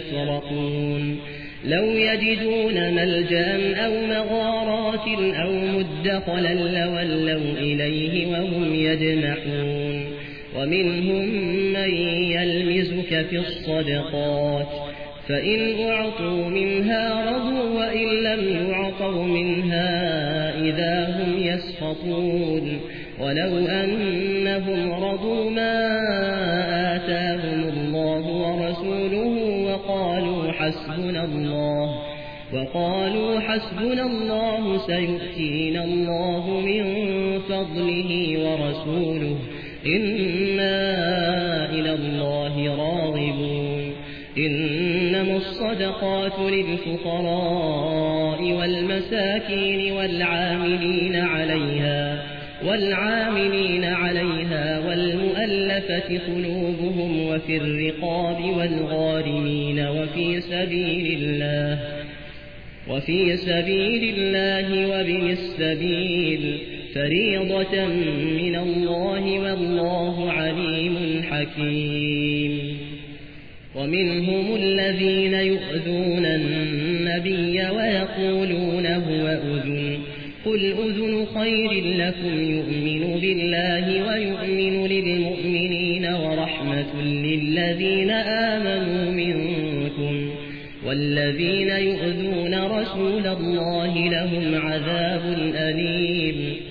يفرقون. لو يجدون ملجأ أو مغارات أو مدخلا لولوا إليه وهم يجمحون. ومنهم من يلمزك في الصدقات. فإن أعطوا منها رضوا وإن لم يعطوا منها إذا هم يسخطون. ولو أنهم رضوا ما حسبنا الله وقالوا حسبنا الله سيؤتينا الله من فضله ورسوله إنا إلى الله راغبون إنما الصدقات للفقراء والمساكين والعاملين عليها والعاملين والمؤلفة قلوبهم وفي الرقاب والغارمين وفي سبيل الله وفي سبيل الله وبن السبيل. فريضة من الله والله عليم حكيم. ومنهم الذين يؤذون النبي ويقولون هو أذن. قل أذن خير لكم يؤمن بالله ويؤمن للمؤمنين. للذين آمنوا منكم والذين يؤذون رسول الله لهم عذاب أليم.